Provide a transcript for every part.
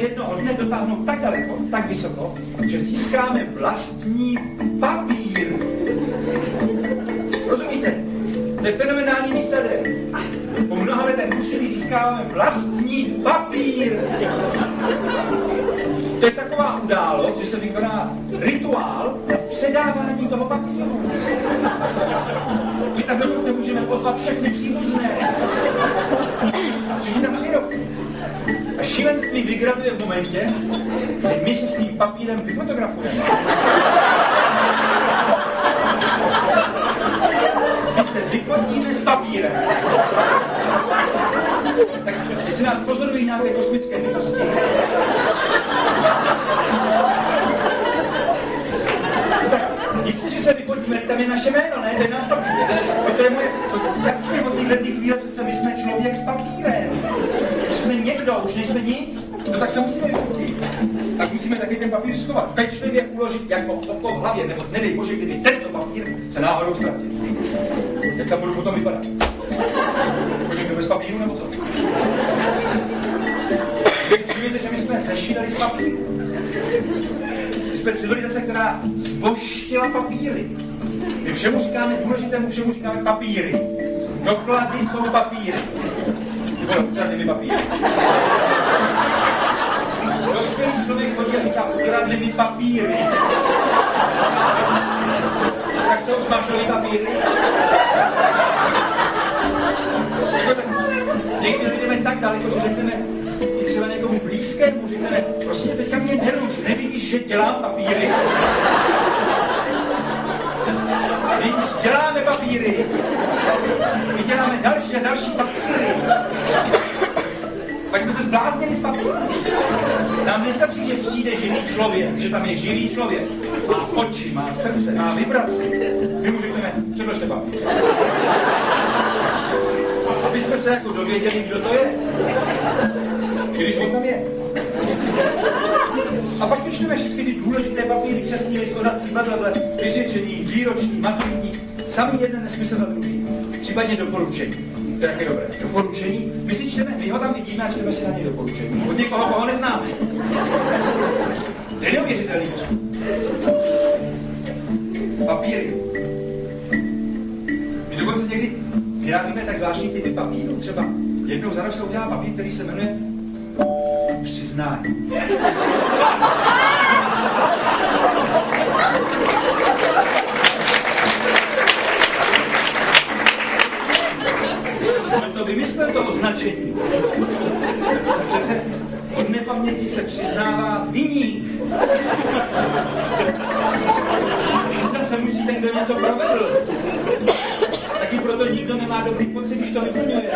jednoho dne dotáhnout tak daleko, tak vysoko, že získáme vlastní papír. Rozumíte? To je fenomenální výsledek. Po mnoha letech úsilí získáváme vlastní papír. To je taková událost, že se vykoná rituál předávání toho papíru. My tam dokonce můžeme pozvat všechny příbuzné. Všichni tam přijdou. Šílenství vygraduje v momentě, kdy my se s tím papírem vyfotografujeme. My se vyfotíme s papírem. Tak jestli nás pozorují nějaké kosmické bytosti, Jistě, že se vyfotíme, tam je naše jméno, ne? To je náš papír. To je moje, to, jasně od téhle chvíle přece my jsme člověk s papírem. Někdo, už nejsme nic. No tak se musíme vyfotit. Tak musíme taky ten papír schovat, pečlivě uložit jako oko v hlavě, nebo nedej bože, kdyby tento papír se náhodou ztratil. Jak tam budu potom vypadat? Bože, bez papíru nebo co? Víte, že my jsme zešídali s papíru jsme civilizace, která zboštila papíry. My všemu říkáme, důležitému všemu říkáme papíry. Doklady jsou papíry. Ty vole, ukradli mi papíry. Dospělý člověk chodí a říká, ukradli mi papíry. Tak co, už máš nový papíry? Někdy jdeme tak daleko, že řekneme, třeba někomu blízkému, řekneme, prostě teďka mě neruš, nevidíš, že dělám papíry. Už děláme papíry. My děláme další a další papíry. Pak jsme se zbláznili z papíru. Nestačí, že přijde živý člověk, že tam je živý člověk. Má oči, má srdce, má vibraci. My mu řekneme, předložte papír. Aby jsme se jako dověděli, kdo to je. Když on tam je. A pak vyčteme všechny ty důležité papíry, čestní list, odací, blablabla, vysvědčení, výroční, maturitní, samý jeden nesmysl za druhý. Případně doporučení. To je dobré. Doporučení. Vidíme a čteme si na něj doporučení. Od někoho, koho neznáme. Neuvěřitelný postup. Papíry. My dokonce někdy vyrábíme tak zvláštní typy papíru. Třeba jednou za rok se udělá papír, který se jmenuje přiznání. To vymyslel, to označení? Přece od nepaměti se přiznává viník. Přiznat se musí ten, kdo něco provedl. Taky proto nikdo nemá dobrý pocit, když to vyplňuje.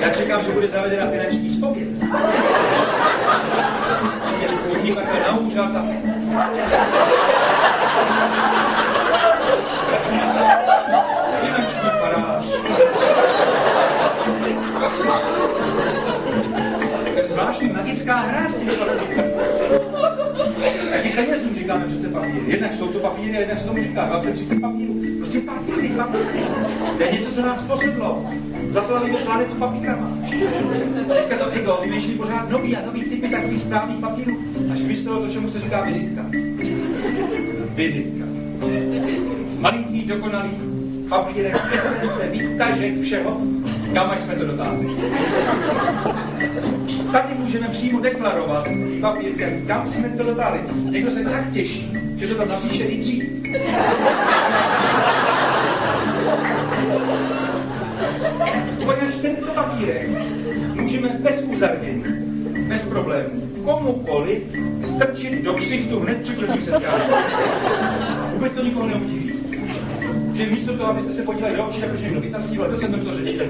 Já čekám, že bude zavedena finanční spověď. Přijde podnikatel na úřad a... zvláštní magická hra s těmi Taky penězům říkáme přece papíry. Jednak jsou to papíry, a jednak se tomu říká 20-30 papírů. Prostě papíry, papíry. To je něco, co nás posedlo zaplavíme planetu papírama. Teďka to ego vymýšlí pořád nový a nový typy takových správných papírů, až vymyslelo to, čemu se říká vizitka. Vizitka. Malinký, dokonalý papírek, esence, výtažek všeho, kam až jsme to dotáhli. Tady můžeme přímo deklarovat papírkem, kam jsme to dotáhli. Někdo se tak těší, že to tam napíše i dřív. Poněvadž tento papírek můžeme bez uzardění, bez problémů, komukoliv strčit do ksichtu hned při první setkání. Vůbec to nikoho neudiví. Že místo toho, abyste se podívali do očí, tak už někdo vytasíval, to jsem to řečil.